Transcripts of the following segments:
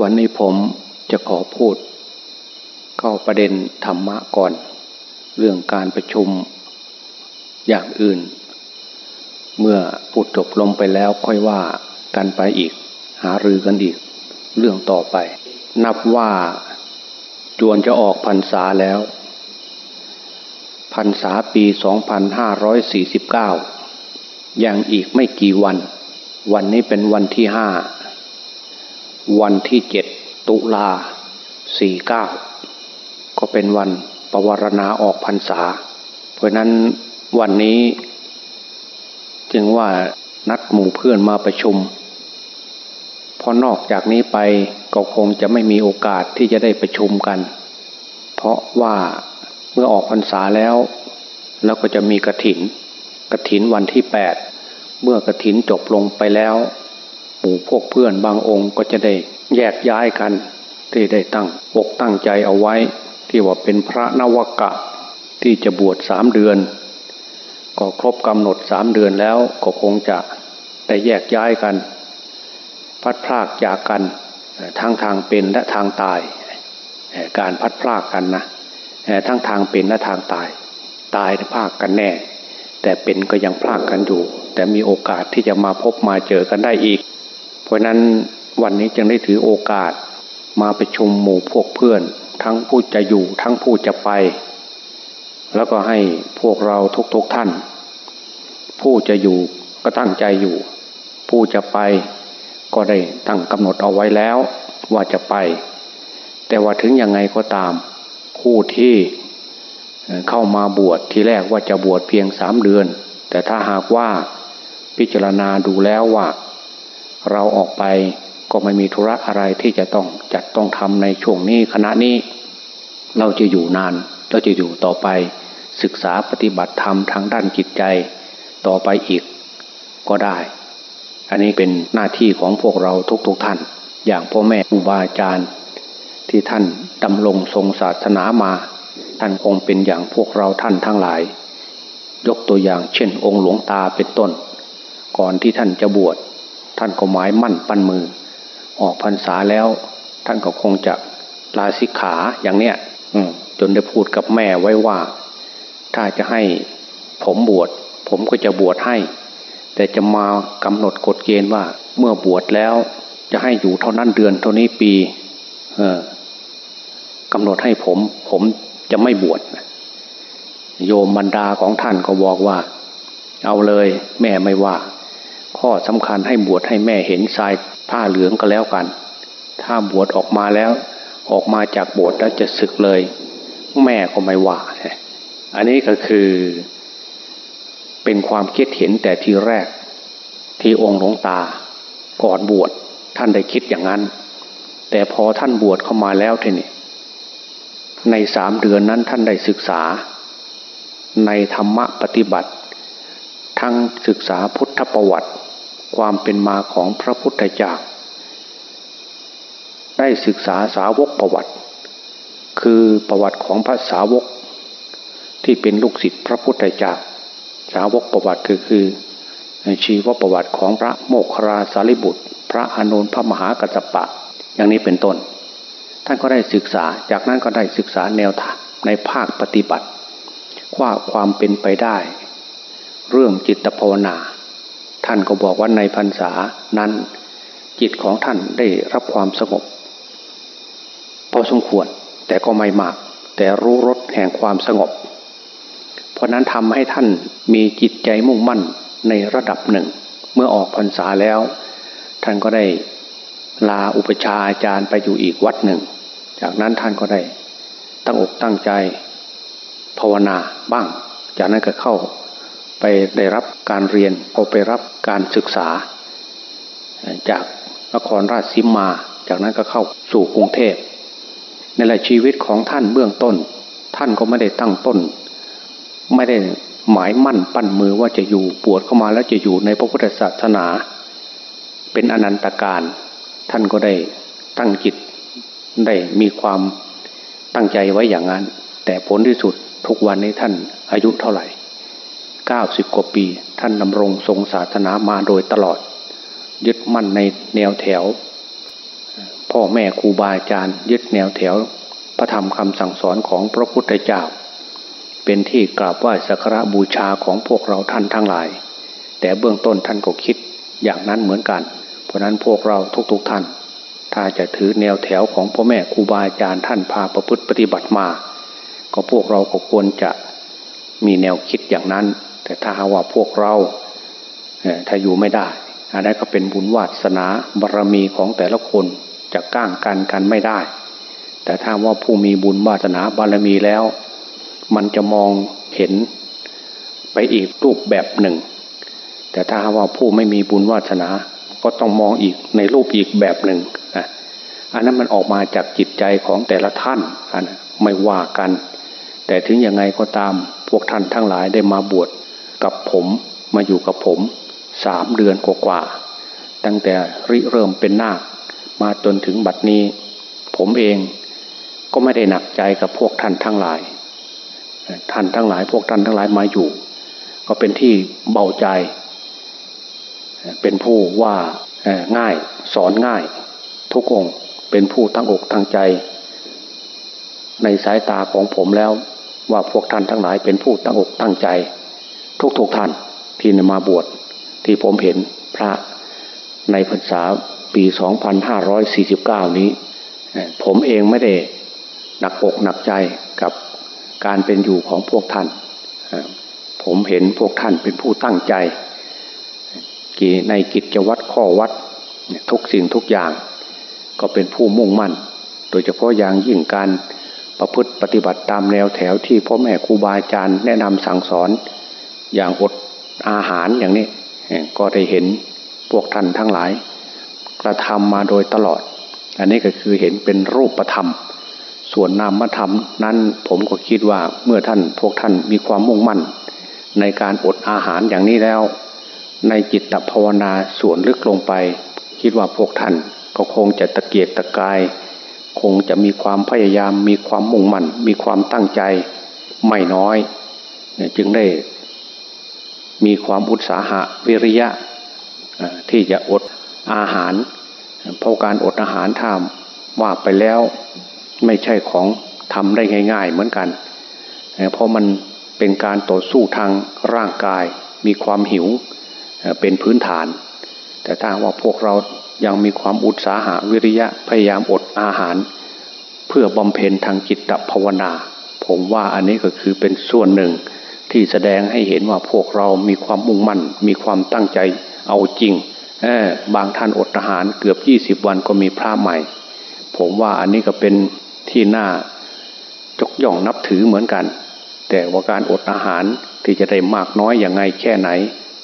วันนี้ผมจะขอพูด เข้าประเด็นธรรมะก่อน เรื่องการประชุมอย่างอื่น เมื่อพูดจบลงไปแล้วค่อยว่ากันไปอีก หารือกันอีก เรื่องต่อไป นับว่าจวนจะออกพรรษาแล้วพรรษาปี 2549 ยังอีกไม่กี่วัน วันนี้เป็นวันที่ห้า วันที่เจ็ดตุลาสี่เก้าก็เป็นวันปวารณาออกพรรษา เพราะนั้นวันนี้ จึงว่านัดหมู่เพื่อนมาประชุมพอนอกจากนี้ไปก็คงจะไม่มีโอกาสที่จะได้ประชุมกัน เพราะว่าเมื่อออกพรรษาแล้วแล้วก็จะมีกระถินกระถินวันที่แปดเมื่อกระถินจบลงไปแล้ว หมู่พวกเพื่อนบางองค์ก็จะได้แยกย้ายกัน ที่ได้ตั้งอกตั้งใจเอาไว้ ที่ว่าเป็นพระนวกะ ที่จะบวชสามเดือน ก็ครบกำหนดสามเดือนแล้วก็คงจะได้แยกย้ายกัน พัดพลากจากกันทั้งทางเป็นและทางตาย การพัดพลากกันนะทั้งทางเป็นและทางตาย ตายพลากกันแน่ แต่เป็นก็ยังพลากกันอยู่ แต่มีโอกาสที่จะมาพบมาเจอกันได้อีก เพราะนั้นวันนี้จึงได้ถือโอกาสมาไปชุมหมู่พวกเพื่อน ทั้งผู้จะอยู่ทั้งผู้จะไป แล้วก็ให้พวกเราทุกๆทท่าน ผู้จะอยู่ก็ตั้งใจอยู่ ผู้จะไปก็ได้ตั้งกำหนดเอาไว้แล้วว่าจะไป แต่ว่าถึงยังไงก็ตาม ผู้ที่เข้ามาบวชทีแรกว่าจะบวชเพียงสามเดือน แต่ถ้าหากว่าพิจารณาดูแล้วว่า เราออกไปก็ไม่มีธุระอะไรที่จะต้องจัดต้องทำในช่วงนี้คณะนี้ เราจะอยู่นาน เราจะอยู่ต่อไป ศึกษาปฏิบัติธรรมทางด้านจิตใจ ต่อไปอีกก็ได้ อันนี้เป็นหน้าที่ของพวกเราทุกๆทท่าน อย่างพ่อแม่ครูบาอาจารย์ที่ท่านดำรงทรงศาสนามา ท่านคงเป็นอย่างพวกเราท่านทั้งหลาย ยกตัวอย่างเช่น องค์หลวงตาเป็นต้น ก่อนที่ท่านจะบวช ท่านก็หมายมั่นปั้นมือ ออกพรรษาแล้ว ท่านก็คงจะลาสิกขาอย่างเนี้ยจนได้พูดกับแม่ไว้ว่า ถ้าจะให้ผมบวช ผมก็จะบวชให้ แต่จะมากำหนดกฎเกณฑ์ว่า เมื่อบวชแล้ว จะให้อยู่เท่านั้นเดือนเท่านี้ปีกำหนดให้ผม ผมจะไม่บวชโยมบรรดาของท่านก็บอกว่า เอาเลย แม่ไม่ว่า ข้อสำคัญให้บวชให้แม่เห็นทรายผ้าเหลืองก็แล้วกัน ถ้าบวชออกมาแล้ว ออกมาจากบวชแล้วจะศึกเลย แม่ก็ไม่ว่า อันนี้ก็คือเป็นความคิดเห็นแต่ทีแรก ที่องค์หลวงตา ก่อนบวชท่านได้คิดอย่างนั้น แต่พอท่านบวชเข้ามาแล้วทีนี้ในสามเดือนนั้นท่านได้ศึกษา ในธรรมะปฏิบัติ ทั้งศึกษาพุทธประวัติ ความเป็นมาของพระพุทธเจ้าได้ศึกษาสาวกประวัติ คือประวัติของพระสาวก ที่เป็นลูกศิษย์พระพุทธเจ้าสาวกประวัติคือคือชีวประวัติของพระโมคคราสารีบุตร พระอนุนพระมหากัจปะ อย่างนี้เป็นต้น ท่านก็ได้ศึกษาจากนั้นก็ได้ศึกษาแนวทางในภาคปฏิบัติว่าความเป็นไปได้ เรื่องจิตภาวนา ท่านก็บอกว่าในพรรษานั้น จิตของท่านได้รับความสงบพอสมควรแต่ก็ไม่มาก แต่รู้รสแห่งความสงบ เพราะนั้นทำให้ท่านมีจิตใจมุ่งมั่นในระดับหนึ่ง เมื่อออกพรรษาแล้ว ท่านก็ได้ลาอุปชาอาจารย์ไปอยู่อีกวัดหนึ่ง จากนั้นท่านก็ได้ตั้งอกตั้งใจภาวนาบ้าง จากนั้นก็เข้า ไปได้รับการเรียนพอาไปรับการศึกษา จากนครราชสีมา จากนั้นก็เข้าสู่กรุงเทพในแหละชีวิตของท่านเบื้องต้น ท่านก็ไม่ได้ตั้งต้น ไม่ได้หมายมั่นปั้นมือว่าจะอยู่ปวดเข้ามาแล้วจะอยู่ในพระพุทธศาสนา เป็นอนันตการ ท่านก็ได้ตั้งจิตได้มีความตั้งใจไว้อย่างนั้น แต่ผลที่สุดทุกวันนี้ท่านอายุเท่าไหร่ เก้าสิบกว่าปี ท่านดำรงทรงศาสนามาโดยตลอด ยึดมั่นในแนวแถว พ่อแม่ครูบาอาจารย์ ยึดแนวแถว พระธรรมคำสั่งสอนของพระพุทธเจ้า เป็นที่กราบไหว้สักการะบูชาของพวกเราท่านทั้งหลาย แต่เบื้องต้นท่านก็คิดอย่างนั้นเหมือนกัน เพราะนั้นพวกเราทุกๆทท่าน ถ้าจะถือแนวแถวของพ่อแม่ครูบาอาจารย์ท่านพาประพฤติปฏิบัติมา ก็พวกเราก็ควรจะมีแนวคิดอย่างนั้น แต่ถ้าหาว่าพวกเราถ้าอยู่ไม่ได้อันนั้นก็เป็นบุญวาสนาบารมีของแต่ละคนจะก้างกันกันไม่ได้ แต่ถ้าว่าผู้มีบุญวาสนาบารรมีแล้ว มันจะมองเห็นไปอีกรูปแบบหนึ่ง แต่ถ้าว่าผู้ไม่มีบุญวาสนา ก็ต้องมองอีกในรูปอีกแบบหนึ่งอันนั้นมันออกมาจากจิตใจของแต่ละท่านอันไม่ว่ากัน แต่ถึงยังไงก็ตามพวกท่านทั้งหลายได้มาบวช กับผมมาอยู่กับผมสามเดือนกว่าๆตั้งแต่ริเริ่มเป็นนาคมาจนถึงบัดนี้ ผมเองก็ไม่ได้หนักใจกับพวกท่านทั้งหลาย ท่านทั้งหลายพวกท่านทั้งหลายมาอยู่ ก็เป็นที่เบาใจ เป็นผู้ว่าง่ายสอนง่าย ทุกองเป็นผู้ตั้งอกตั้งใจ ในสายตาของผมแล้วว่าพวกท่านทั้งหลายเป็นผู้ตั้งอกตั้งใจ ทุกๆทท่านที่มาบวชที่ผมเห็นพระในพรรษาปี 2549 นี้ ผมเองไม่ได้หนักอกหนักใจกับการเป็นอยู่ของพวกท่าน ผมเห็นพวกท่านเป็นผู้ตั้งใจในกิจวัตรข้อวัดทุกสิ่งทุกอย่าง ก็เป็นผู้มุ่งมั่น โดยเฉพาะอย่างยิ่งการประพฤติปฏิบัติตามแนวแถวที่พ่อแม่ครูบาอาจารย์แนะนำสั่งสอน อย่างอดอาหารอย่างนี้ก็ได้เห็นพวกท่านทั้งหลาย กระทำมาโดยตลอด อันนี้ก็คือเห็นเป็นรูปธรรม ส่วนนามธรรมนั้นผมก็คิดว่าเมื่อท่านพวกท่านมีความมุ่งมั่น ในการอดอาหารอย่างนี้แล้ว ในจิตภาวนาส่วนลึกลงไป คิดว่าพวกท่านก็คงจะตะเกียกตะกาย คงจะมีความพยายาม มีความมุ่งมั่น มีความตั้งใจไม่น้อย จึงได้ มีความอุตสาหะวิริยะที่จะอดอาหาร เพราะการอดอาหารทำว่าไปแล้วไม่ใช่ของทำได้ง่าย ๆ เหมือนกัน เพราะมันเป็นการต่อสู้ทางร่างกายมีความหิวเป็นพื้นฐาน แต่ถ้าว่าพวกเรายังมีความอุตสาหะวิริยะพยายามอดอาหาร เพื่อบำเพ็ญทางจิตภาวนา ผมว่าอันนี้ก็คือเป็นส่วนหนึ่ง ที่แสดงให้เห็นว่าพวกเรามีความมุ่งมั่น มีความตั้งใจเอาจริงบางท่านอดอาหารเกือบยี่สิบวันก็มีพระใหม่ ผมว่าอันนี้ก็เป็นที่น่าจกย่องนับถือเหมือนกัน แต่ว่าการอดอาหารที่จะได้มากน้อยอย่างไงแค่ไหน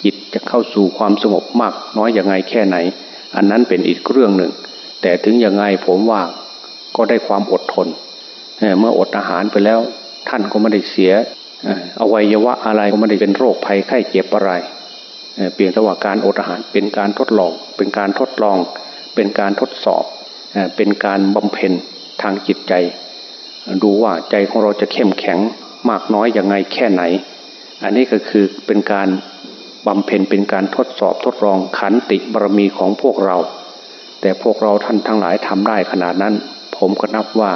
จิตจะเข้าสู่ความสงบมากน้อยอย่างไงแค่ไหน อันนั้นเป็นอีกเรื่องหนึ่ง แต่ถึงยังไงผมว่าก็ได้ความอดทนเมื่ออดอาหารไปแล้ว ท่านก็ไม่ได้เสีย อวัยวะอะไรก็ไม่ได้เป็นโรคภัยไข้เจ็บอะไรเพียงแต่ว่าการอดอาหารเป็นการทดลอง เป็นการทดลอง เป็นการทดสอบ เป็นการบำเพ็ญทางจิตใจ ดูว่าใจของเราจะเข้มแข็งมากน้อยอย่างไงแค่ไหน อันนี้ก็คือเป็นการบำเพ็ญเป็นการทดสอบทดลองขันติบารมีของพวกเรา แต่พวกเราท่านทั้งหลายทำได้ขนาดนั้น ผมก็นับว่า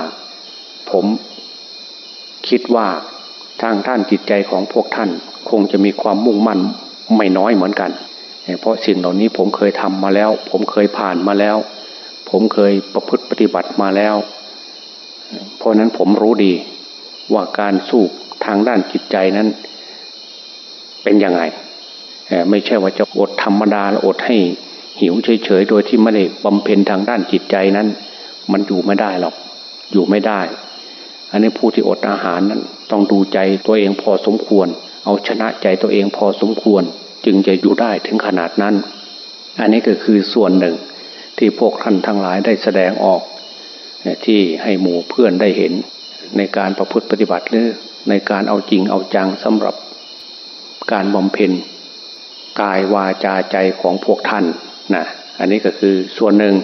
ผมคิดว่า ทางท่านจิตใจของพวกท่าน คงจะมีความมุ่งมั่นไม่น้อยเหมือนกัน เพราะสิ่งเหล่านี้ผมเคยทำมาแล้ว ผมเคยผ่านมาแล้ว ผมเคยประพฤติปฏิบัติมาแล้ว เพราะนั้นผมรู้ดีว่าการสู้ทางด้านจิตใจนั้น เป็นยังไง ไม่ใช่ว่าจะอดธรรมดาแล้วอดให้หิวเฉยๆ โดยที่ไม่ได้บำเพ็ญทางด้านจิตใจนั้น มันอยู่ไม่ได้หรอก อยู่ไม่ได้ อันนี้ผู้ที่อดอาหารนั้นต้องดูใจตัวเองพอสมควร เอาชนะใจตัวเองพอสมควร จึงจะอยู่ได้ถึงขนาดนั้น อันนี้ก็คือส่วนหนึ่งที่พวกท่านทั้งหลายได้แสดงออก ที่ให้หมู่เพื่อนได้เห็น ในการประพฤติปฏิบัติหรือในการเอาจริงเอาจังสำหรับการบำเพ็ญกายวาจาใจของพวกท่านนะอันนี้ก็คือส่วนหนึ่ง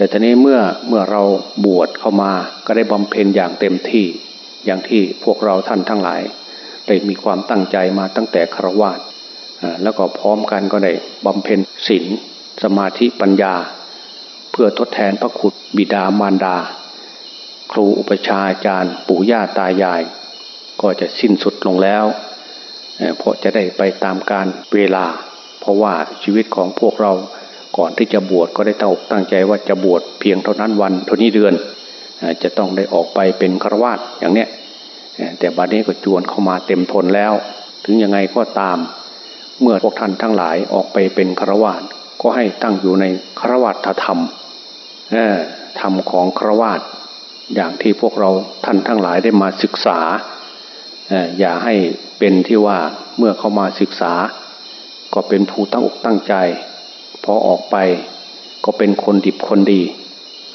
แต่ทีนี้เมื่อเมื่อเราบวชเข้ามาก็ได้บำเพ็ญอย่างเต็มที่อย่างที่พวกเราท่านทั้งหลาย ได้มีความตั้งใจมาตั้งแต่ครวาสแล้วก็พร้อมกันก็ได้บำเพ็ญศีลสมาธิปัญญาเพื่อพื่อทดแทนพระคุณบิดามารดา ครูอุปชาอาจารย์ ปู่ย่าตายาย ก็จะสิ้นสุดลงแล้วเพราะจะได้ไปตามการเวลา เพราะว่าชีวิตของพวกเรา ก่อนที่จะบวชก็ได้ตั้งตั้งใจว่าจะบวชเพียงเท่านั้นวันเท่านี้เดือน จะต้องได้ออกไปเป็นฆราวาสอย่างเนี้ยแต่บัดนี้ก็จวนเข้ามาเต็มทนแล้ว ถึงยังไงก็ตาม เมื่อพวกท่านทั้งหลายออกไปเป็นฆราวาสก็ให้ตั้งอยู่ในฆราวาสธรรมธรรมของฆราวาสอย่างที่พวกเราท่านทั้งหลายได้มาศึกษาอย่าให้เป็นที่ว่าเมื่อเข้ามาศึกษา ก็เป็นผู้ตั้งอกตั้งใจ พอออกไปก็เป็นคนดิบคนดี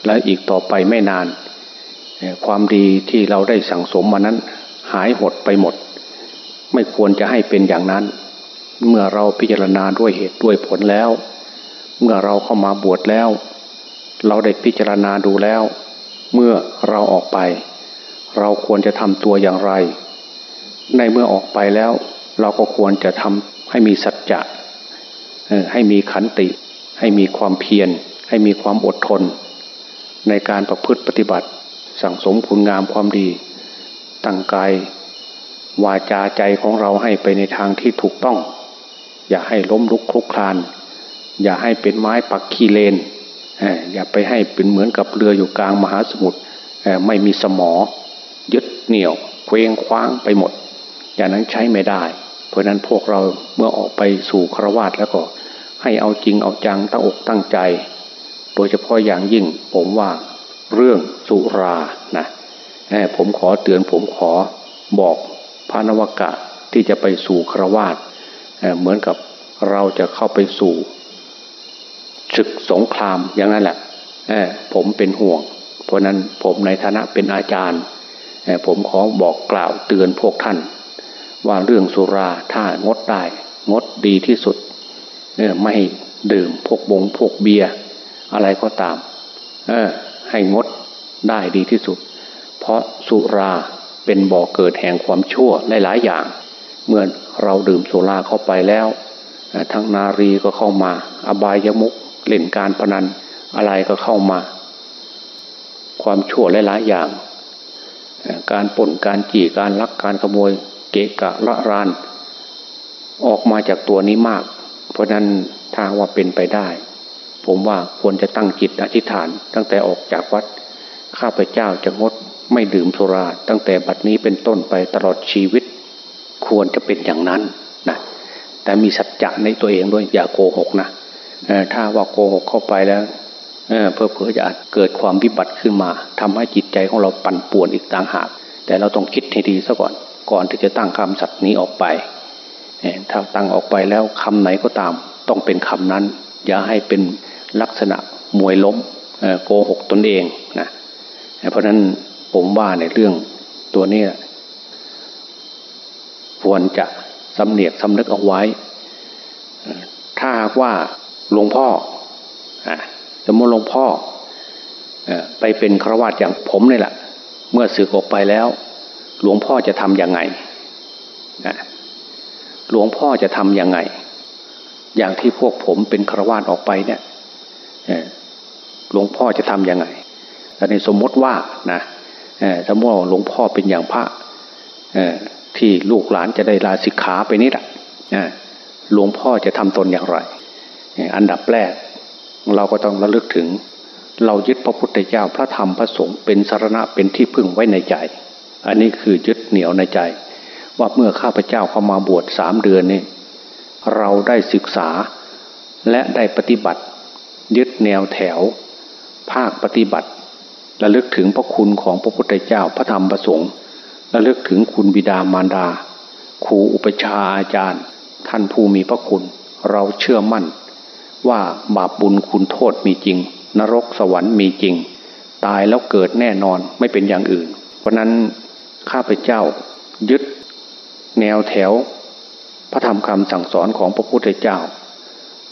และอีกต่อไปไม่นาน ความดีที่เราได้สั่งสมมานั้น หายหดไปหมด ไม่ควรจะให้เป็นอย่างนั้น เมื่อเราพิจารณาด้วยเหตุด้วยผลแล้ว เมื่อเราเข้ามาบวชแล้ว เราได้พิจารณาดูแล้ว เมื่อเราออกไป เราควรจะทำตัวอย่างไร ในเมื่อออกไปแล้ว เราก็ควรจะทำให้มีสัจจะ ให้มีขันติ ให้มีความเพียร ให้มีความอดทน ในการประพฤติปฏิบัติ สั่งสมคุณงามความดี ตั้งกายวาจาใจของเราให้ไปในทางที่ถูกต้อง อย่าให้ล้มลุกคลุกคลาน อย่าให้เป็นไม้ปักขี้เลน อย่าไปให้เป็นเหมือนกับเรืออยู่กลางมหาสมุทรไม่มีสมอ ยึดเหนี่ยวเคว้งคว้างไปหมด อย่างนั้นใช้ไม่ได้ เพราะนั้นพวกเราเมื่อออกไปสู่ครวาตแล้วก็ ให้เอาจริงเอาจังตั้งอกตั้งใจ โดยเฉพาะอย่างยิ่งผมว่าเรื่องสุรานะผมขอเตือนผมขอบอกพระนวกะที่จะไปสู่ครวาตเหมือนกับเราจะเข้าไปสู่ศึกสงครามอย่างนั้นแหละผมเป็นห่วง เพราะนั้นผมในฐานะเป็นอาจารย์ ผมขอบอกกล่าวเตือนพวกท่าน ว่าเรื่องสุราถ้างดได้งดดีที่สุดเนี่ยไม่ดื่มพวกบงพวกเบียร์อะไรก็ตาม เออ ให้งดได้ดีที่สุด เพราะสุราเป็นบ่อกเกิดแห่งความชั่วหลายๆอย่าง เมื่อเราดื่มสุราเข้าไปแล้วทั้งนารีก็เข้ามา อบายมุกเล่นการพนันอะไรก็เข้ามา ความชั่วหลายๆอย่าง การป่นการจี่การลักการขโมย เกะกะละราน ออกมาจากตัวนี้มาก เพราะนั้นถ้าว่าเป็นไปได้ ผมว่าควรจะตั้งจิตอธิษฐาน ตั้งแต่ออกจากวัด ข้าพเจ้าจะงดไม่ดื่มสุรา ตั้งแต่บัดนี้เป็นต้นไปตลอดชีวิต ควรจะเป็นอย่างนั้นนะแต่มีสัจจะในตัวเองด้วยอย่าโกหกนะถ้าว่าโกหกเข้าไปแล้วเพื่อเพื่อจะอาจเกิดความวิบัติขึ้นมาทำให้จิตใจของเราปั่นป่วนอีกต่างหาก แต่เราต้องคิดให้ดีซะก่อน ก่อนที่จะตั้งคำสัตว์นี้ออกไปถ้าตั้งออกไปแล้วคำไหนก็ตาม ต้องเป็นคำนั้น อย่าให้เป็นลักษณะมวยล้มโกหกตนเองนะเพราะนั้นผมว่าในเรื่องตัวนี้ควรจะสำเนียกสำนึกเอาไว้ ถ้าว่าหลวงพ่อสมมติหลวงพ่อไปเป็นครวาสอย่างผมนี่แหละ เมื่อสึกออกไปแล้ว หลวงพ่อจะทำยังไงหลวงพ่อจะทำยังไง อย่างที่พวกผมเป็นครวาสออกไปเนี่ยหลวงพ่อจะทำยังไงแต่ในสมมติว่านะสมมติว่าหลวงพ่อเป็นอย่างพระที่ลูกหลานจะได้ลาสิกขาไปนี่แหละหลวงพ่อจะทำตนอย่างไร อันดับแรก เราก็ต้องระลึกถึง เรายึดพระพุทธเจ้าพระธรรมพระสงฆ์เป็นสารณะเป็นที่พึ่งไว้ในใจ อันนี้คือยึดเหนียวในใจ ว่าเมื่อข้าพเจ้าเข้ามาบวชสามเดือนนี่เราได้ศึกษาและได้ปฏิบัติ ยึดแนวแถว ภาคปฏิบัติระลึกถึงพระคุณของพระพุทธเจ้าพระธรรมประสงค์ระลึกถึงคุณบิดามารดาครูอุปชาอาจารย์ ท่านผู้มีพระคุณ เราเชื่อมั่น ว่าบาปบุญคุณโทษมีจริง นรกสวรรค์มีจริง ตายแล้วเกิดแน่นอนไม่เป็นอย่างอื่น เพราะนั้น ข้าพเจ้า ยึดแนวแถว พระธรรมคำสั่งสอนของพระพุทธเจ้า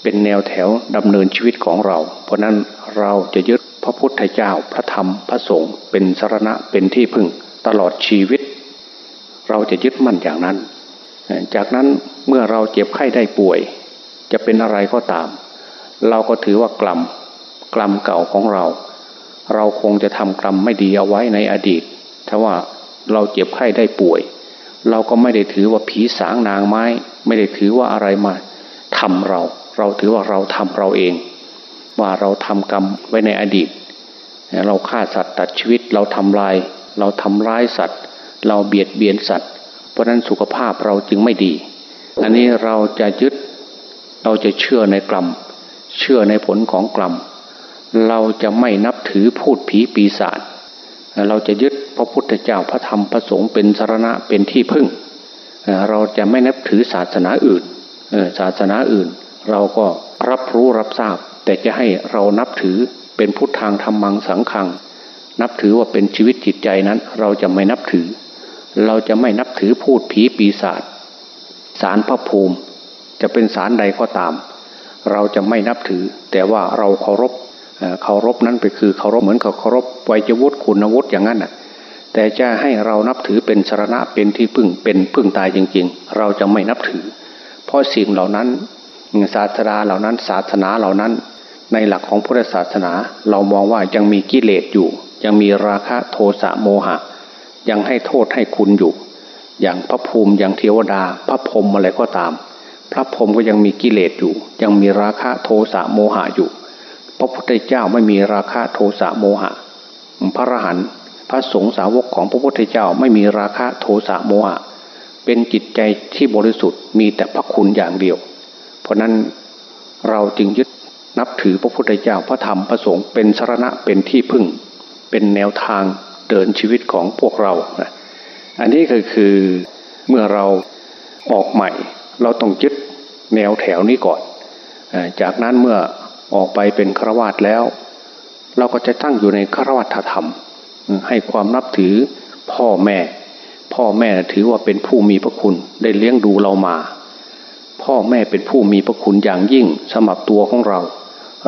เป็นแนวแถวดำเนินชีวิตของเรา เพราะนั้นเราจะยึดพระพุทธเจ้าพระธรรมพระสงฆ์เป็นสารณะเป็นที่พึ่งตลอดชีวิต เราจะยึดมั่นอย่างนั้น จากนั้นเมื่อเราเจ็บไข้ได้ป่วย จะเป็นอะไรก็ตาม เราก็ถือว่ากรรมกรรมเก่าของเรา เราคงจะทำกรรมไม่ดีเอาไว้ในอดีตถ้าว่า เราเจ็บไข้ได้ป่วย เราก็ไม่ได้ถือว่าผีสางนางไม้ ไม่ได้ถือว่าอะไรมาทำเรา เราถือว่าเราทำเราเอง ว่าเราทำกรรมไว้ในอดีต เราฆ่าสัตว์ตัดชีวิตเราทำลาย เราทำร้ายสัตว์ เราเบียดเบียนสัตว์ เพราะนั้นสุขภาพเราจึงไม่ดี อันนี้เราจะยึด เราจะเชื่อในกรรม เชื่อในผลของกรรมเราจะไม่นับถือพูดผีปีศาจเราจะยึด พระพุทธเจ้าพระธรรมพระสงฆ์เป็นสารณะเป็นที่พึ่ง เราจะไม่นับถือศาสนาอื่นศาสนาอื่น เราก็รับรู้รับทราบ แต่จะให้เรานับถือเป็นพุทธทางธรรมังสังขัง นับถือว่าเป็นชีวิตจิตใจนั้น เราจะไม่นับถือ เราจะไม่นับถือพูดผีปีศาจสารพระภูมิ จะเป็นสารใดก็ตาม เราจะไม่นับถือ แต่ว่าเราเคารพเคารพนั้นไปคือเคารพเหมือนกับเคารพไวยวุฒิคุณวุฒิอย่างนั้นน่ะ แต่จะให้เรานับถือเป็นสารณะเป็นที่พึ่งเป็นพึ่งตายจริง ๆ เราจะไม่นับถือ เพราะสิ่งเหล่านั้นศาสนาเหล่านั้น ศาสนาเหล่านั้น ในหลักของพุทธศาสนา เรามองว่ายังมีกิเลสอยู่ ยังมีราคะโทสะโมหะ ยังให้โทษให้คุณอยู่ อย่างพระภูมิอย่างเทวดา พระพรหมอะไรก็ตาม พระพรหมก็ยังมีกิเลสอยู่ ยังมีราคะโทสะโมหะอยู่ พระพุทธเจ้าไม่มีราคะโทสะโมหะ พระอรหันต์ พระสงฆ์สาวกของพระพุทธเจ้าไม่มีราคะโทสะโมหะเป็นจิตใจที่บริสุทธิ์มีแต่พระคุณอย่างเดียว เพราะนั้นเราจึงยึดนับถือพระพุทธเจ้าพระธรรมพระสงฆ์เป็นสรณะเป็นที่พึ่ง เป็นแนวทางเดินชีวิตของพวกเราอันนี้ก็คือเมื่อเราออกใหม่ เราต้องยึดแนวแถวนี้ก่อน จากนั้นเมื่อออกไปเป็นฆราวาสแล้ว เราก็จะตั้งอยู่ในฆราวาสธรรม ให้ความนับถือพ่อแม่ พ่อแม่ถือว่าเป็นผู้มีพระคุณได้เลี้ยงดูเรามา พ่อแม่เป็นผู้มีพระคุณอย่างยิ่งสำหรับตัวของเรา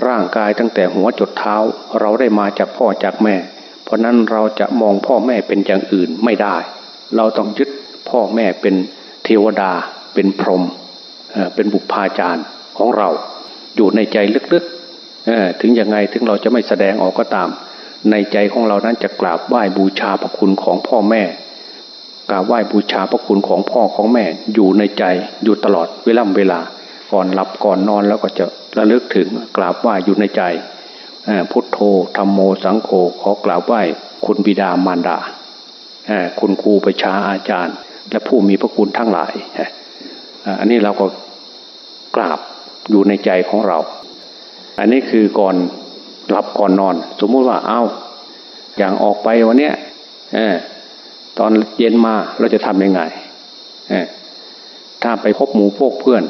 ร่างกายตั้งแต่หัวจดเท้า เราได้มาจากพ่อจากแม่ เพราะนั้นเราจะมองพ่อแม่เป็นอย่างอื่นไม่ได้ เราต้องยึดพ่อแม่เป็นเทวดา เป็นพรหมเป็นบุพาจารย์ของเรา อยู่ในใจลึกๆถึงยังไงถึงเราจะไม่แสดงออกก็ตาม ในใจของเรานั้นจะกราบไหว้บูชาพระคุณของพ่อแม่ กราบไหว้บูชาพระคุณของพ่อของแม่ อยู่ในใจอยู่ตลอดเวลาเวลา ก่อนหลับก่อนนอนแล้วก็จะระลึกถึงกราบไหว้อยู่ในใจพุทโธธรรมโมสังโฆขอกราบไหว้คุณบิดามารดาคุณครูประชาอาจารย์ และผู้มีพระคุณทั้งหลายอันนี้เราก็กราบอยู่ในใจของเรา อันนี้คือก่อน หลับก่อนนอน สมมุติว่าเอาอย่างออกไปวันเนี้ยตอนเย็นมาเราจะทำยังไงถ้าไปพบหมู่พวกเพื่อน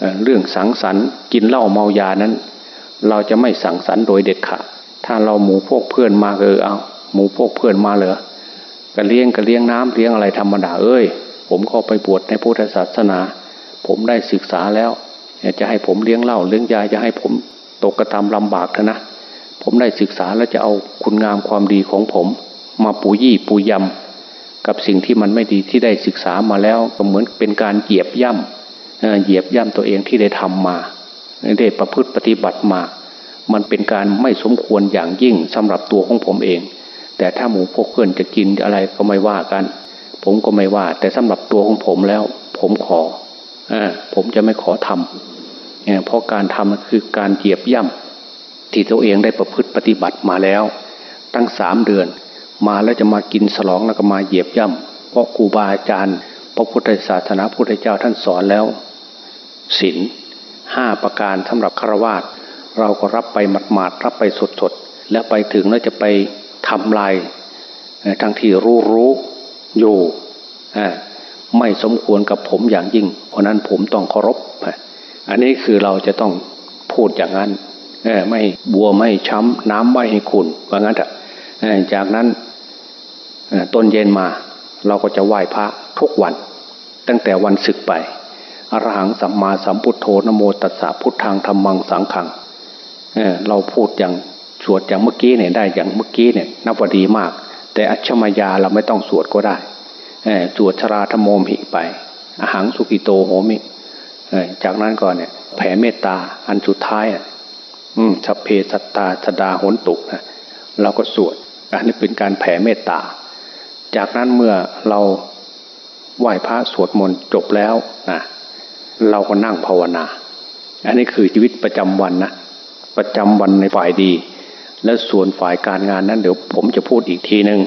เเรื่องสังสรรค์กินเหล้าเมายานั้น เราจะไม่สังสรรค์โดยเด็ดขาดถ้าเราหมู่พวกเพื่อนมาเออเอาหมู่พวกเพื่อนมาเลยก็เลี้ยงก็เลี้ยงน้ำเลี้ยงอะไรธรรมดาเอ้ย ผมเข้าไปบวชในพุทธศาสนา ผมได้ศึกษาแล้วจะให้ผมเลี้ยงเหล้าเลี้ยงยาจะให้ผมตกกระทำลำบากเถอะนะ ผมได้ศึกษาแล้วจะเอาคุณงามความดีของผม มาปูยี่ปูยำกับสิ่งที่มันไม่ดีที่ได้ศึกษามาแล้วก็เหมือนเป็นการเหยียบย่ำเหยียบย่ำตัวเองที่ได้ทำมาได้ประพฤติปฏิบัติมา มันเป็นการไม่สมควรอย่างยิ่งสำหรับตัวของผมเอง แต่ถ้าหมูพวกเพื่อนจะกินอะไรก็ไม่ว่ากัน ผมก็ไม่ว่า แต่สำหรับตัวของผมแล้ว ผมขออผมจะไม่ขอทำเพราะการทำคือการเหยียบย่ำ ที่ตัวเองได้ประพฤติปฏิบัติมาแล้ว ตั้งสามเดือน มาแล้วจะมากินสลองแล้วก็มาเหยียบย่ำเพราะครูบาอาจารย์ พระพุทธศาสนาพุทธเจ้าท่านสอนแล้วศีลห้าประการสำหรับฆราวาสเราก็รับไปหมาดๆรับไปสดๆแล้วไปถึงแล้วจะไปทำลายทั้งที่รู้รู้อยู่ไม่สมควรกับผมอย่างยิ่ง เพราะนั้นผมต้องเคารพ อันนี้คือเราจะต้องพูดอย่างนั้น ไม่บัวไม่ช้ำน้ำไม่ให้ขุนว่างั้นอะจากนั้นต้นเย็นมาเราก็จะไหว้พระทุกวัน ตั้งแต่วันศึกไปอรหังสัมมาสัมพุทโธนโมตัสสะพุทธังธรรมังสังขังเเราพูดอย่างสวดอย่างเมื่อกี้เนี่ยได้อย่างเมื่อกี้เนี่ยนับว่าดีมาก แต่อัชมายาเราไม่ต้องสวดก็ได้สวดชราธโมมหิไปอหังสุกิโตโหมิจากนั้นก่อนเนี่ยแผ่เมตตาอันสุดท้าย อืมสเพสัตตาสดาหนตุนะเราก็สวดอันนี้เป็นการแผ่เมตตา จากนั้นเมื่อเราไหว้พระสวดมนต์จบแล้วนะเราก็นั่งภาวนา อันนี้คือชีวิตประจำวันนะประจำวันในฝ่ายดี และส่วนฝ่ายการงานนั้นเดี๋ยวผมจะพูดอีกทีหนึ่ง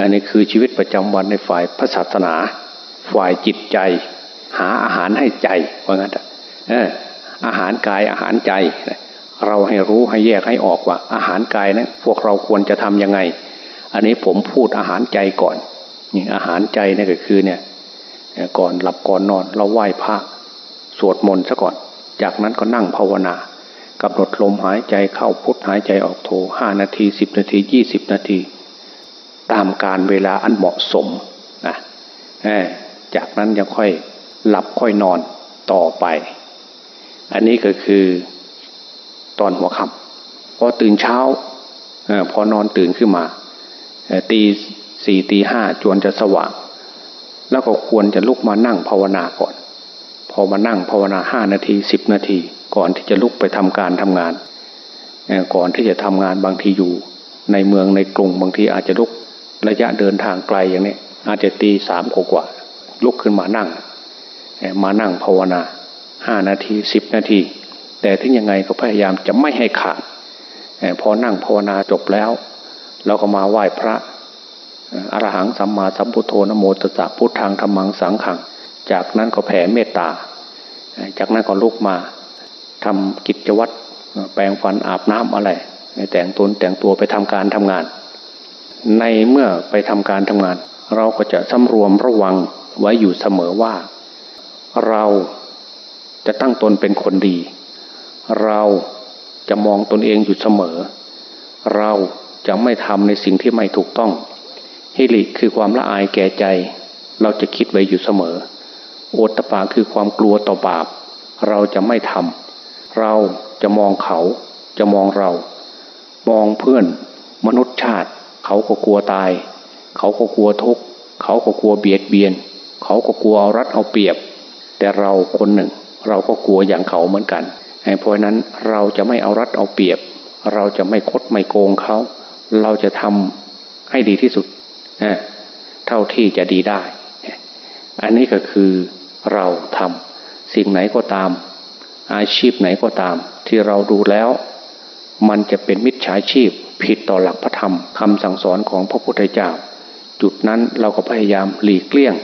อันนี้คือชีวิตประจำวันในฝ่ายพระศาสนา ฝ่ายจิตใจ หาอาหารให้ใจว่างั้นอาหารกายอาหารใจ เราให้รู้ให้แยกให้ออกว่า อาหารกายนะพวกเราควรจะทํำยังไง อันนี้ผมพูดอาหารใจก่อนนี่อาหารใจนี่ก็คือเนี่ยก่อนหลับก่อนนอน เราไหว้พระสวดมนต์ซะก่อน จากนั้นก็นั่งภาวนากำหนดลมหายใจเข้าพุทหายใจออกโทห้านาทีสิบนาทียี่สิบนาที ตามการเวลาอันเหมาะสมนะจากนั้นยังค่อยหลับค่อยนอนต่อไป อันนี้ก็คือ ตอนหัวค่ำพอตื่นเช้าอพอนอนตื่นขึ้นมาตีสี่ตีห้าจวนจะสว่าง แล้วก็ควรจะลุกมานั่งภาวนาก่อน พอมานั่งภาวนาห้านาทีสิบนาที ก่อนที่จะลุกไปทำการทำงาน ก่อนที่จะทำงานบางทีอยู่ ในเมืองในกรุงบางทีอาจจะลุกระยะเดินทางไกลอย่างนี้อาจจะตีสามกว่าลุกขึ้นมานั่ง มานั่งภาวนาห้านาทีสิบนาที แต่ถึงยังไงก็พยายามจะไม่ให้ขาดพอนั่งภาวนาจบแล้ว เราก็มาไหว้พระอรหังสัมมาสัมพุทโธนโมตสะพุทธังธรรมังสังขัง จากนั้นก็แผ่เมตตา จากนั้นก็ลุกมาทำกิจวัตรแปลงฟันอาบน้ำอะไรแต่งตนแต่งตัวไปทำการทำงาน ในเมื่อไปทำการทำงาน เราก็จะสำรวมระวังไว้อยู่เสมอว่า เราจะตั้งตนเป็นคนดี เราจะมองตนเองอยู่เสมอ เราจะไม่ทำในสิ่งที่ไม่ถูกต้องฮิริคือความละอายแก่ใจ เราจะคิดไว้อยู่เสมอ โอตปาคือความกลัวต่อบาป เราจะไม่ทำเราจะมองเขาจะมองเรา มองเพื่อนมนุษย์ชาติ เขาก็กลัวตาย เขาก็กลัวทุกข์เขาก็กลัวเบียดเบียน เขาก็กลัวเอารัดเอาเปรียบ แต่เราคนหนึ่ง เราก็กลัวอย่างเขาเหมือนกัน เพราะนั้นเราจะไม่เอารัดเอาเปรียบ เราจะไม่คดไม่โกงเขา เราจะทำให้ดีที่สุดเท่าที่จะดีได้ อันนี้ก็คือเราทำสิ่งไหนก็ตาม อาชีพไหนก็ตาม ที่เราดูแล้ว มันจะเป็นมิจฉาชีพผิดต่อหลักพระธรรมคำสั่งสอนของพระพุทธเจ้า จุดนั้นเราก็พยายามหลีกเลี่ยง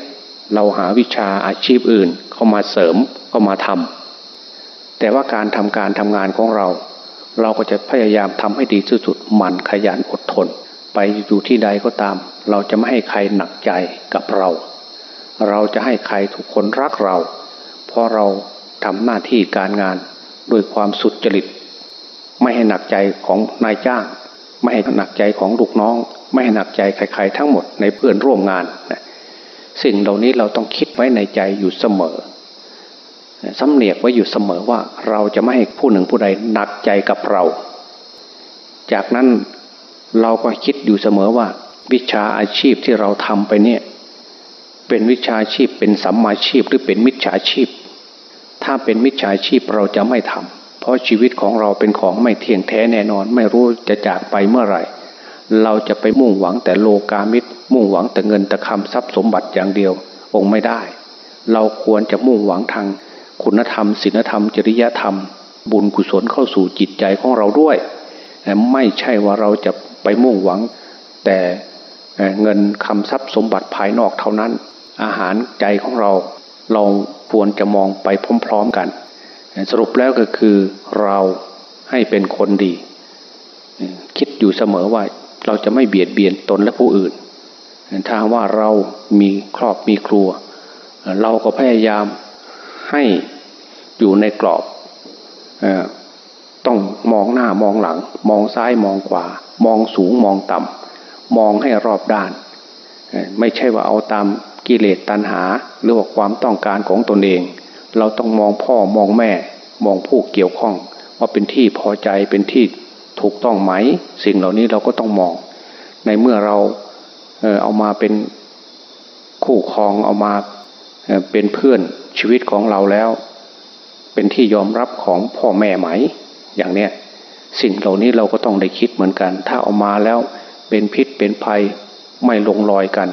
เราหาวิชาอาชีพอื่นเข้ามาเสริมเข้ามาทำ แต่ว่าการทำการทำงานของเรา เราก็จะพยายามทำให้ดีที่สุดหมั่นขยันอดทน ไปอยู่ที่ใดก็ตาม เราจะไม่ให้ใครหนักใจกับเรา เราจะให้ใครทุกคนรักเรา เพราะเราทำหน้าที่การงานด้วยความสุดจริต ไม่ให้หนักใจของนายจ้าง ไม่ให้หนักใจของลูกน้อง ไม่ให้หนักใจใครๆทั้งหมดในเพื่อนร่วมงานนะสิ่งเหล่านี้เราต้องคิดไว้ในใจอยู่เสมอ สำเนียกไว้อยู่เสมอว่าเราจะไม่ให้ผู้หนึ่งผู้ใดหนักใจกับเรา จากนั้นเราก็คิดอยู่เสมอว่า วิชาอาชีพที่เราทำไปเนี่ย เป็นวิชาชีพเป็นสัมมาชีพหรือเป็นมิจฉาชีพ ถ้าเป็นมิจฉาชีพเราจะไม่ทำเพราะชีวิตของเราเป็นของไม่เที่ยงแท้แน่นอน ไม่รู้จะจากไปเมื่อไหร่ เราจะไปมุ่งหวังแต่โลกามิตร มุ่งหวังแต่เงินแต่คำทรัพย์สมบัติอย่างเดียวคงไม่ได้ เราควรจะมุ่งหวังทาง คุณธรรมศีลธรรม จริยธรรม บุญกุศลเข้าสู่จิตใจของเราด้วย ไม่ใช่ว่าเราจะไปมุ่งหวัง แต่เงินคำทรัพย์สมบัติภายนอกเท่านั้น อาหารใจของเราเราควรจะมองไปพร้อมๆกัน สรุปแล้วก็คือเราให้เป็นคนดี คิดอยู่เสมอว่าเราจะไม่เบียดเบียนตนและผู้อื่น ถ้าว่าเรามีครอบมีครัว เราก็พยายาม ให้อยู่ในกรอบต้องมองหน้ามองหลัง มองซ้ายมองขวามองสูงมองต่ำมองให้รอบด้าน ไม่ใช่ว่าเอาตามกิเลสตัณหา หรือว่าความต้องการของตนเอง เราต้องมองพ่อมองแม่ มองผู้เกี่ยวข้อง ว่าเป็นที่พอใจเป็นที่ถูกต้องไหม สิ่งเหล่านี้เราก็ต้องมอง ในเมื่อเราเอามาเป็นคู่ครองเอามา เป็นเพื่อนชีวิตของเราแล้ว เป็นที่ยอมรับของพ่อแม่ไหม อย่างเนี้ยสิ่งเหล่านี้เราก็ต้องได้คิดเหมือนกัน ถ้าเอามาแล้วเป็นพิษเป็นภัยไม่ลงรอยกัน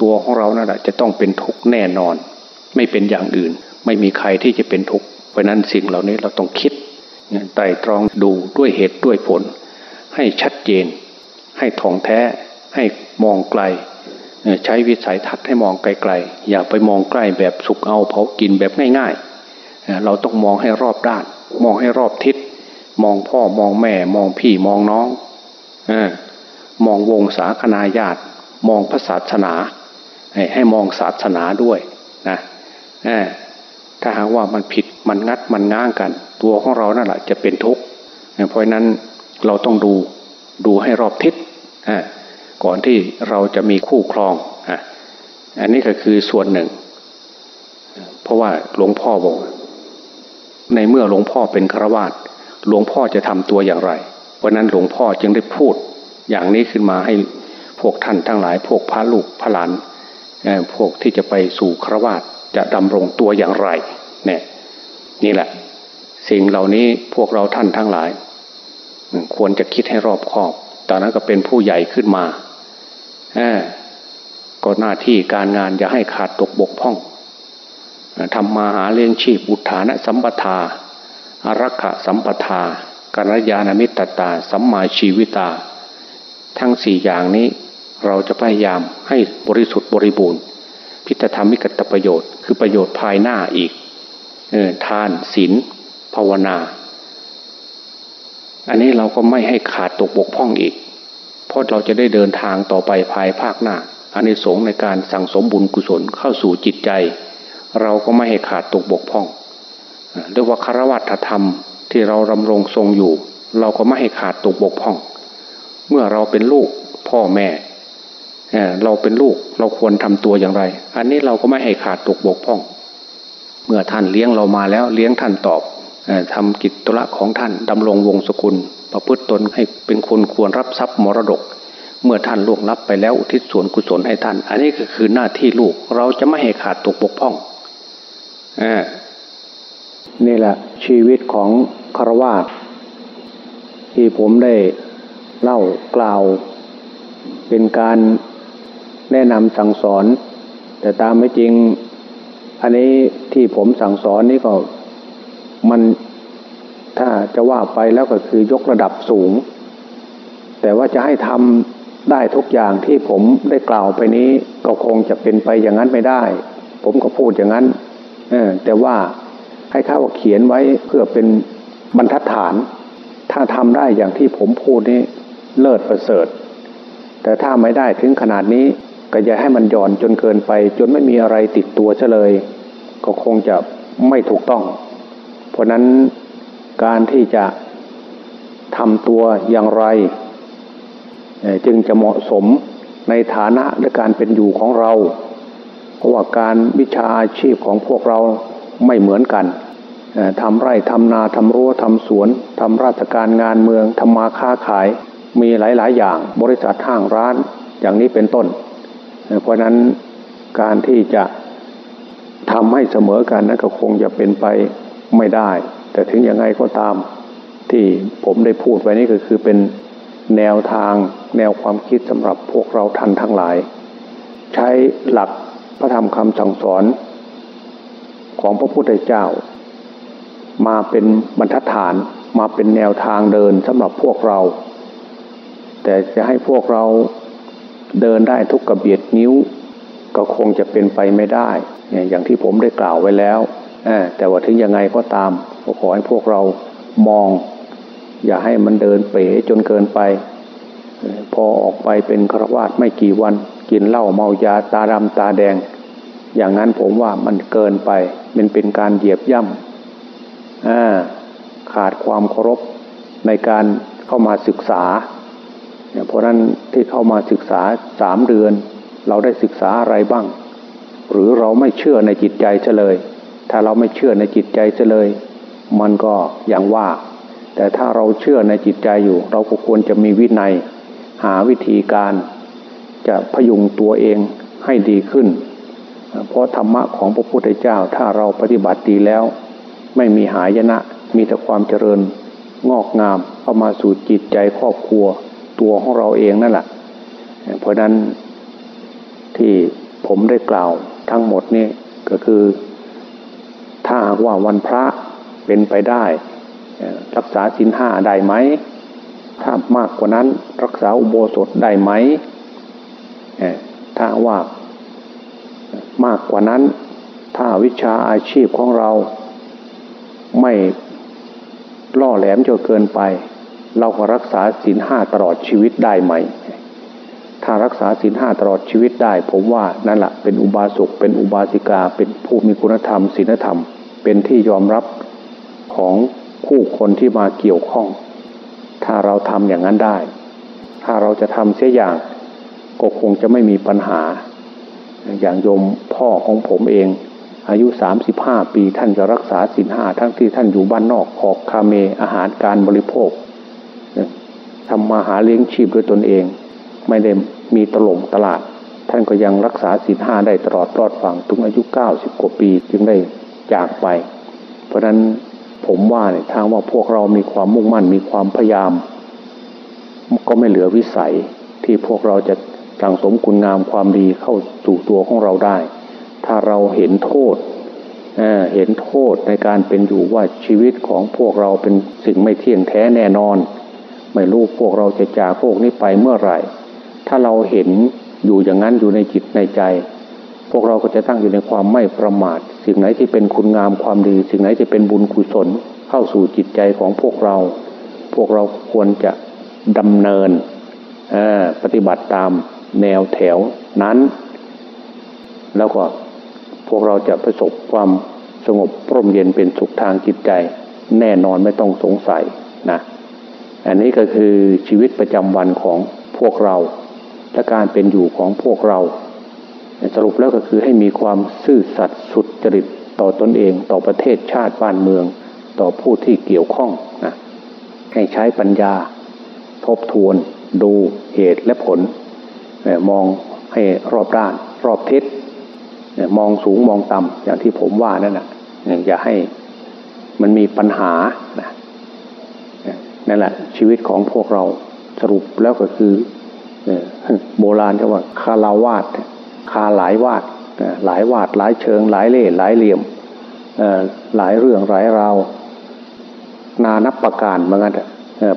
ตัวของเรานั่นแหละจะต้องเป็นทุกข์แน่นอน ไม่เป็นอย่างอื่น ไม่มีใครที่จะเป็นทุกข์เพราะนั้นสิ่งเหล่านี้เราต้องคิดไตรตรองดูด้วยเหตุด้วยผล ให้ชัดเจน ให้ท่องแท้ ให้มองไกล ใช้วิสัยทัศน์ให้มองไกลๆ อย่าไปมองใกล้แบบสุกเอาเผากินแบบง่ายๆ เราต้องมองให้รอบด้าน มองให้รอบทิศ มองพ่อมองแม่ มองพี่มองน้องอมองวงศาคณาญาติ มองพระศาสนา ให้ให้มองศาสนาด้วยนะถ้าหากว่ามันผิดมันงัดมันง้างกัน ตัวของเรานั่นแหละจะเป็นทุกข์เพราะนั้นเราต้องดูดูให้รอบทิศ ก่อนที่เราจะมีคู่ครองอันนี้ก็คือส่วนหนึ่ง เพราะว่าหลวงพ่อบอก ในเมื่อหลวงพ่อเป็นฆราวาสหลวงพ่อจะทำตัวอย่างไรเพราะนั้นหลวงพ่อจึงได้พูดอย่างนี้ขึ้นมาให้พวกท่านทั้งหลาย พวกพระลูกพระหลานพวกที่จะไปสู่ฆราวาสจะดำรงตัวอย่างไรเนี่ยนี่แหละ สิ่งเหล่านี้พวกเราท่านทั้งหลาย ควรจะคิดให้รอบคอบตอนนั้นก็เป็นผู้ใหญ่ขึ้นมา ก็หน้าที่การงานอย่าให้ขาดตกบกพร่องทำมาหาเลี้ยงชีพอุทานะสัมปทาอารักขะสัมปทากัญญาณมิตรตา สัมมาชีวิตา ทั้งสี่อย่างนี้เราจะพยายามให้บริสุทธิ์บริบูรณ์ พิธธรรมิกตประโยชน์คือประโยชน์ภายหน้าอีกทานศีลภาวนา อันนี้เราก็ไม่ให้ขาดตกบกพร่องอีก เพราะเราจะได้เดินทางต่อไปภายภาคหน้าอันนี้สงในการสั่งสมบุญกุศลเข้าสู่จิตใจ เราก็ไม่ให้ขาดตกบกพร่องเรียกว่าคารวัตธรรมที่เราดำรงทรงอยู่ เราก็ไม่ให้ขาดตกบกพร่อง เมื่อเราเป็นลูกพ่อแม่เราเป็นลูกเราควรทำตัวอย่างไร อันนี้เราก็ไม่ให้ขาดตกบกพร่อง เมื่อท่านเลี้ยงเรามาแล้วเลี้ยงท่านตอบ ทำกิจตุระของท่านดำรงวงศกุล ประพฤติตนให้เป็นคนควรรับทรัพย์มรดก เมื่อท่านล่วงลับไปแล้วอุทิศส่วนกุศลให้ท่าน อันนี้ก็คือหน้าที่ลูกเราจะไม่ให้ขาดตกบกพร่องนี่แหละชีวิตของคารวาสที่ผมได้เล่ากล่าว เป็นการแนะนำสั่งสอน แต่ตามไม่จริง อันนี้ที่ผมสั่งสอนนี่ก็ มันถ้าจะว่าไปแล้วก็คือยกระดับสูง แต่ว่าจะให้ทำได้ทุกอย่างที่ผมได้กล่าวไปนี้ก็คงจะเป็นไปอย่างนั้นไม่ได้ ผมก็พูดอย่างนั้นแต่ว่าให้ข้าวเขียนไว้เพื่อเป็นบรรทัดฐาน ถ้าทำได้อย่างที่ผมพูดนี้เลิศประเสริฐ แต่ถ้าไม่ได้ถึงขนาดนี้ก็อย่าให้มันหย่อนจนเกินไป จนไม่มีอะไรติดตัวเฉลย ก็คงจะไม่ถูกต้อง เพราะนั้นการที่จะทำตัวอย่างไร จึงจะเหมาะสมในฐานะและการเป็นอยู่ของเรา เพราะว่าการวิชาอาชีพของพวกเราไม่เหมือนกันทำไร่ทำนาทำรั้วทำสวนทำราชการงานเมืองทำมาค้าขายมีหลาย ๆ อย่าง บริษัทห้างร้านอย่างนี้เป็นต้น เพราะนั้นการที่จะทำให้เสมอกันนั้นก็คงจะเป็นไป ไม่ได้ แต่ถึงยังไงก็ตามที่ผมได้พูดไว้นี่ก็คือเป็นแนวทางแนวความคิดสำหรับพวกเราท่านทั้งหลาย ใช้หลักพระธรรมคำสั่งสอน ของพระพุทธเจ้า มาเป็นบรรทัดฐานมาเป็นแนวทางเดินสำหรับพวกเรา แต่จะให้พวกเราเดินได้ทุกกระเบียดนิ้ว ก็คงจะเป็นไปไม่ได้ อย่างที่ผมได้กล่าวไว้แล้ว แต่ว่าถึงยังไงก็ตามขอให้พวกเรามอง อย่าให้มันเดินเป๋จนเกินไป พอออกไปเป็นครวาสไม่กี่วัน กินเหล้าเมายาตาดำตาแดง อย่างนั้นผมว่ามันเกินไป มันเป็นการเหยียบย่ำขาดความเคารพในการเข้ามาศึกษา เพราะนั้นที่เข้ามาศึกษาสามเดือน เราได้ศึกษาอะไรบ้าง หรือเราไม่เชื่อในจิตใจเฉลย ถ้าเราไม่เชื่อในจิตใจเฉลย มันก็อย่างว่า แต่ถ้าเราเชื่อในจิตใจอยู่ เราก็ควรจะมีวินัย หาวิธีการจะพยุงตัวเองให้ดีขึ้น เพราะธรรมะของพระพุทธเจ้าถ้าเราปฏิบัติดีแล้ว ไม่มีหายนะ มีแต่ความเจริญงอกงามเข้ามาสู่จิตใจครอบครัวตัวของเราเองนั่นแหละเพราะนั้นที่ผมได้กล่าวทั้งหมดนี่ก็คือ ถ้าหากว่าวันพระเป็นไปได้ รักษาสินห้าได้ไหม ถ้ามากกว่านั้นรักษาอุโบสถได้ไหม ถ้าว่ามากกว่านั้น ถ้าวิชาอาชีพของเราไม่ล่อแหลมจนเกินไป เราก็รักษาศีลห้าตลอดชีวิตได้ไหม ถ้ารักษาศีลห้าตลอดชีวิตได้ ผมว่านั่นแหละเป็นอุบาสกเป็นอุบาสิกาเป็นผู้มีคุณธรรมศีลธรรม เป็นที่ยอมรับของผู้คนที่มาเกี่ยวข้อง ถ้าเราทำอย่างนั้นได้ ถ้าเราจะทำเสียอย่างก็คงจะไม่มีปัญหา อย่างโยมพ่อของผมเอง อายุสามสิบห้าปีท่านจะรักษาศีลห้าทั้งที่ท่านอยู่บ้านนอกขอบคาเมอาหารการบริโภคทำมาหาเลี้ยงชีพด้วยตนเอง ไม่ได้มีตลงตลาด ท่านก็ยังรักษาศีลห้าได้ตลอดรอดฝั่งถึงอายุเก้าสิบกว่าปี จึงได้ จากไป เพราะนั้นผมว่าเนี่ยทางว่าพวกเรามีความมุ่งมั่นมีความพยายาม ก็ไม่เหลือวิสัยที่พวกเราจะสั่งสมคุณงามความดีเข้าสู่ตัวของเราได้ ถ้าเราเห็นโทษเเห็นโทษในการเป็นอยู่ว่าชีวิตของพวกเราเป็นสิ่งไม่เที่ยงแท้แน่นอน ไม่รู้พวกเราจะจากโลกนี้ไปเมื่อไหร่ ถ้าเราเห็นอยู่อย่างนั้นอยู่ในจิตในใจ พวกเราก็จะตั้งอยู่ในความไม่ประมาท สิ่งไหนที่เป็นคุณงามความดี สิ่งไหนที่เป็นบุญกุศลเข้าสู่จิตใจของพวกเรา พวกเราควรจะดำเนินปฏิบัติตามแนวแถวนั้น แล้วก็พวกเราจะประสบความสงบร่มเย็นเป็นสุขทางจิตใจ แน่นอนไม่ต้องสงสัยนะอันนี้ก็คือชีวิตประจำวันของพวกเราและการเป็นอยู่ของพวกเรา สรุปแล้วก็คือให้มีความซื่อสัตย์สุดจริตต่อตอนเองต่อประเทศชาติบ้านเมือง ต่อผู้ที่เกี่ยวข้องนะให้ใช้ปัญญา ทบทวน ดูเหตุและผล มองให้รอบด้าน รอบทิศมองสูงมองต่ำอย่างที่ผมว่านั่นแหะอย่าให้มันมีปัญหานะนั่นแหละชีวิตของพวกเราสรุปแล้วก็คือโบราณเขาว่าคาลาวาด คาหลายวาดหลายวาดหลายเชิง หลายเล่หลายเหลี่ยมหลายเรื่องหลายราวนานับประการเหมือนกัน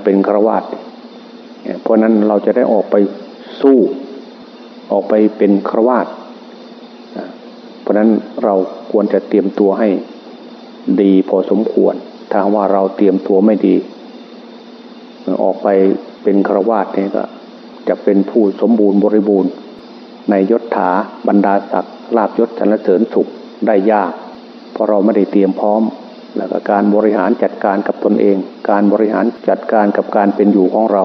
เป็นครวาดเพราะนั้นเราจะได้ออกไปสู้ ออกไปเป็นครวาดเพราะนั้นเราควรจะเตรียมตัวให้ดีพอสมควร ถ้าว่าเราเตรียมตัวไม่ดี ออกไปเป็นครวาดนี่ก็จะเป็นผู้สมบูรณ์บริบูรณ์ ในยศถาบรรดาศักดิ์ลาบยศชนเสริญสุขได้ยาก เพราะเราไม่ได้เตรียมพร้อม แล้วก็การบริหารจัดการกับตนเอง การบริหารจัดการกับการเป็นอยู่ของเรา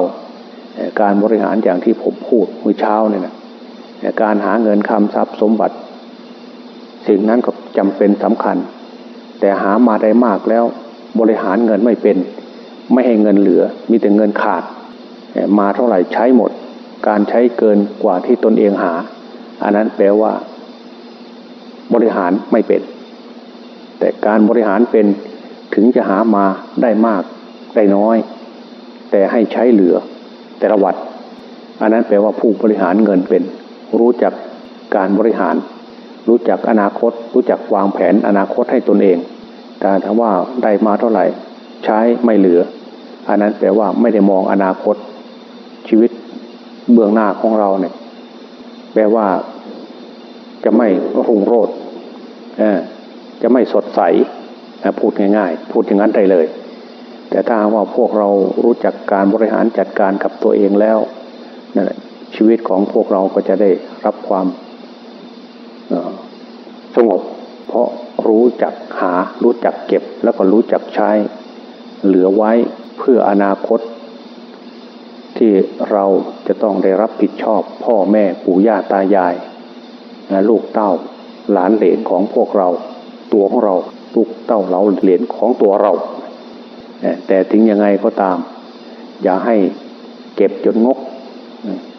การบริหารอย่างที่ผมพูดเมื่อเช้าเนี่ยนะการหาเงินคำทรัพย์สมบัติ สิ่งนั้นก็จำเป็นสำคัญ แต่หามาได้มากแล้วบริหารเงินไม่เป็น ไม่ให้เงินเหลือ มีแต่เงินขาด มาเท่าไหร่ใช้หมด การใช้เกินกว่าที่ตนเองหา อันนั้นแปลว่า บริหารไม่เป็น แต่การบริหารเป็นถึงจะหามาได้มากได้น้อย แต่ให้ใช้เหลือ แต่ละวัดอันนั้นแปลว่าผู้บริหารเงินเป็น รู้จักการบริหาร รู้จักอนาคต รู้จักวางแผนอนาคตให้ตนเองแต่ถ้าว่าได้มาเท่าไหร่ ใช้ไม่เหลือ อันนั้นแปลว่าไม่ได้มองอนาคต เบื้องหน้าของเราเนี่ยแปลว่าจะไม่รุ่งโรจน์จะไม่สดใสพูดง่าย ๆ พูดอย่างนั้นได้เลย แต่ถ้าว่าพวกเรารู้จักการบริหารจัดการกับตัวเองแล้วนั่นแหละชีวิตของพวกเราก็จะได้รับความสงบ เพราะรู้จักหารู้จักเก็บแล้วก็รู้จักใช้ เหลือไว้เพื่ออนาคต ที่เราจะต้องได้รับผิดชอบ พ่อแม่ปู่ย่าตายายลูกเต้าหลานเหลนของพวกเรา ตัวของเราลูกเต้าเราเหลนของตัวเรา แต่ถึงยังไงก็ตาม อย่าให้เก็บจนงก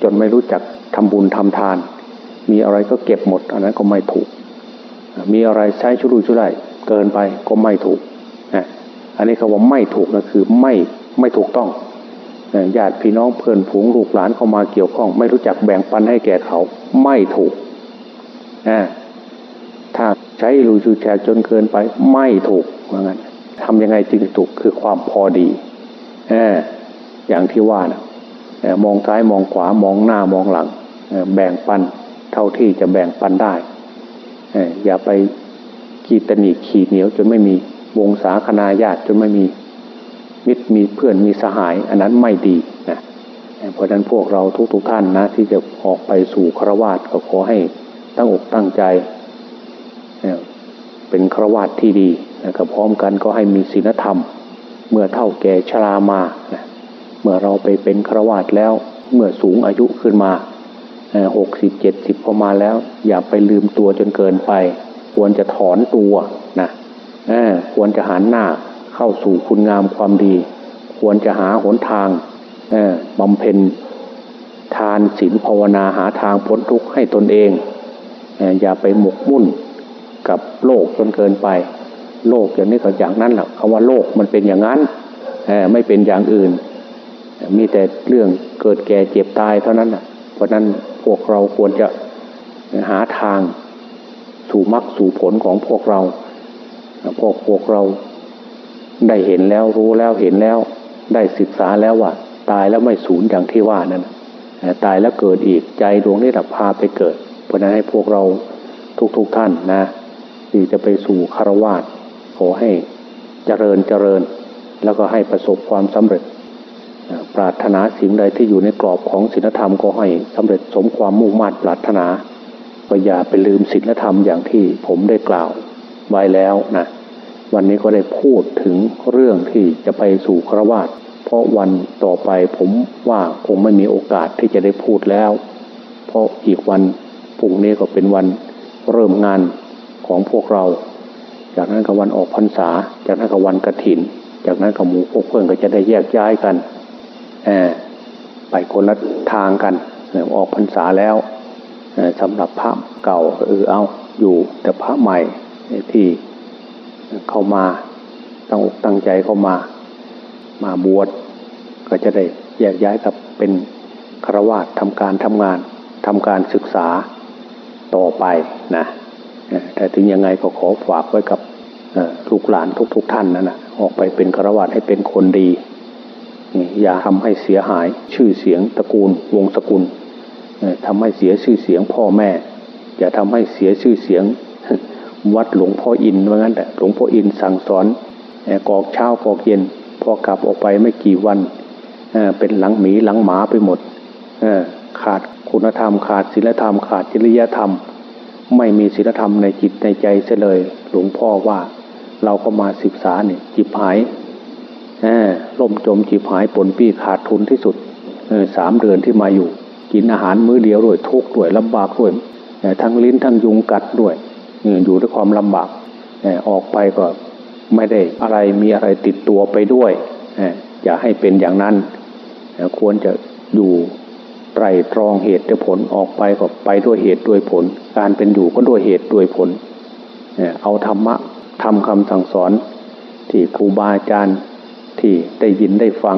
จนไม่รู้จักทำบุญทำทาน มีอะไรก็เก็บหมด อันนั้นก็ไม่ถูก มีอะไรใช้ชุรุ่ยชุร่ายเกินไปก็ไม่ถูกอันนี้คาว่าไม่ถูกนะคือไม่ไม่ถูกต้อง ญาติพี่น้องเพื่อนผูงลูกหลานเข้ามาเกี่ยวข้อง ไม่รู้จักแบ่งปันให้แก่เขาไม่ถูกถ้าใช้รูชูแชร์จนเกินไปไม่ถูกเหมือนกันทำยังไงจึงถูกคือความพอดีอย่างที่ว่านะมองซ้ายมองขวามองหน้ามองหลังแบ่งปันเท่าที่จะแบ่งปันได้อย่าไปขีดตนีขีดเหนียวจนไม่มีวงศาคณาญาติจนไม่มี มิตรมีเพื่อนมีสหาย อันนั้นไม่ดีนะเพราะฉะนั้นพวกเราทุกๆทท่านนะ ที่จะออกไปสู่ครวาสก็ขอให้ตั้งอกตั้งใจ เป็นครวาสที่ดีนะครับพร้อมกันก็ให้มีศีลธรรม เมื่อเท่าแก่ชรามานะเมื่อเราไปเป็นครวาสแล้วเมื่อสูงอายุขึ้นมาหกสิบเจ็ดสิบพอมาแล้ว อย่าไปลืมตัวจนเกินไป ควรจะถอนตัวนะควรจะหันหน้า เข้าสู่คุณงามความดี ควรจะหาหนทางบำเพ็ญทานศีลภาวนาหาทางพ้นทุกข์ให้ตนเอง อย่าไปหมกมุ่นกับโลกจนเกินไป โลกอย่างนี้ก็อย่างนั้นแหละคำว่าโลกมันเป็นอย่างนั้นไม่เป็นอย่างอื่น มีแต่เรื่องเกิดแก่เจ็บตายเท่านั้นเพราะนั้นพวกเราควรจะหาทางสู่มรรคสู่ผลของพวกเรา พวกพวกเรา ได้เห็นแล้วรู้แล้วเห็นแล้ว ได้ศึกษาแล้วว่า ตายแล้วไม่สูญอย่างที่ว่านั้นตายแล้วเกิดอีกใจดวงนี้แหละพาไปเกิด เพราะนั้นให้พวกเราทุกๆทท่านนะที่จะไปสู่คารวาสขอให้เจริญเจริญ แล้วก็ให้ประสบความสำเร็จ ปรารถนาสิ่งใดที่อยู่ในกรอบของศีลธรรมก็ให้สำเร็จสมความมุ่งมั่นปรารถนาก็อย่าไปลืมศีลธรรมอย่างที่ผมได้กล่าวไว้แล้วนะ วันนี้ก็ได้พูดถึงเรื่องที่จะไปสู่ครวาสเพราะวันต่อไปผมว่าคงไม่มีโอกาสที่จะได้พูดแล้ว เพราะอีกวันพรุ่งนี้ก็เป็นวันเริ่มงานของพวกเรา จากนั้นก็วันออกพรรษา จากนั้นก็วันกระถิน จากนั้นก็หมู่พวกเพื่อนก็จะได้แยกย้ายกันไปคนละทางกันออกพรรษาแล้วสำหรับพระเก่าเออเอาอยู่แต่พระใหม่ที่ เข้ามาตั้งอกตั้งใจเข้ามา มาบวชก็จะได้แยกย้ายกับเป็นคราวาสทำการทำงานทำการศึกษาต่อไปนะแต่ถึงยังไงก็ขอฝากไว้กับลูกหลานทุกๆทท่านนั่นนะออกไปเป็นคราวาสให้เป็นคนดี อย่าทำให้เสียหายชื่อเสียงตระกูล วงศกุลทำให้เสียชื่อเสียงพ่อแม่ อย่าทำให้เสียชื่อเสียง วัดหลวงพ่ออินว่างั้นแหละหลวงพ่ออินสั่งสอนกอกเช้ากอกเย็น พอกลับออกไปไม่กี่วันเป็นหลังหมีหลังหมาไปหมดขาดคุณธรรม ขาดศีลธรรม ขาดจริยธรรม ไม่มีศีลธรรมในจิตในใจเสียเลย หลวงพ่อว่าเราก็มาศึกษาเนี่ยจิบหายล่มจมจิบหายปนปี้ขาดทุนที่สุดสามเดือนที่มาอยู่ กินอาหารมื้อเดียวด้วยทุกข์ด้วยลำบากด้วยทั้งลิ้นทั้งยุงกัดด้วย อยู่ด้วยความลำบากออกไปก็ไม่ได้อะไรมีอะไรติดตัวไปด้วย อย่าให้เป็นอย่างนั้น ควรจะอยู่ไตรตรองเหตุและผลออกไปก็ไปด้วยเหตุด้วยผล การเป็นอยู่ก็ด้วยเหตุด้วยผล เอาธรรมะทำคำสั่งสอนที่ครูบาอาจารย์ที่ได้ยินได้ฟัง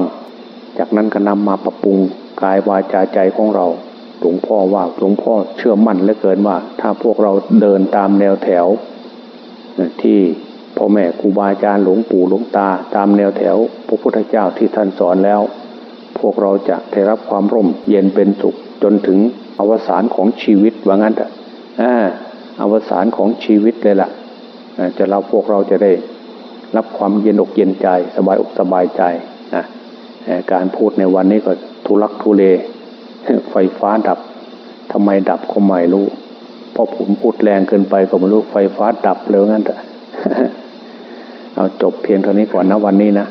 จากนั้นก็นำมาปรับปรุงกายวาจาใจของเรา หลวงพ่อว่าหลวงพ่อเชื่อมั่นเหลือเกินว่า ถ้าพวกเราเดินตามแนวแถว ที่พ่อแม่ครูบาอาจารย์หลวงปู่หลวงตา ตามแนวแถว พระพุทธเจ้าที่ท่านสอนแล้ว พวกเราจะได้รับความร่มเย็นเป็นสุขจนถึงอวสานของชีวิตว่างั้นแต่อวสานของชีวิตเลยล่ะจะเราพวกเราจะได้รับความเย็นอกเย็นใจ สบายอกสบายใจนะการพูดในวันนี้ก็ทุลักทุเล ไฟฟ้าดับทำไมดับก็ไม่รู้เพราะผมพูดแรงเกินไปก็ไม่รู้ไฟฟ้าดับเลยงั้นแต่เอาจบเพียงเท่านี้ก่อนนะวันนี้นะ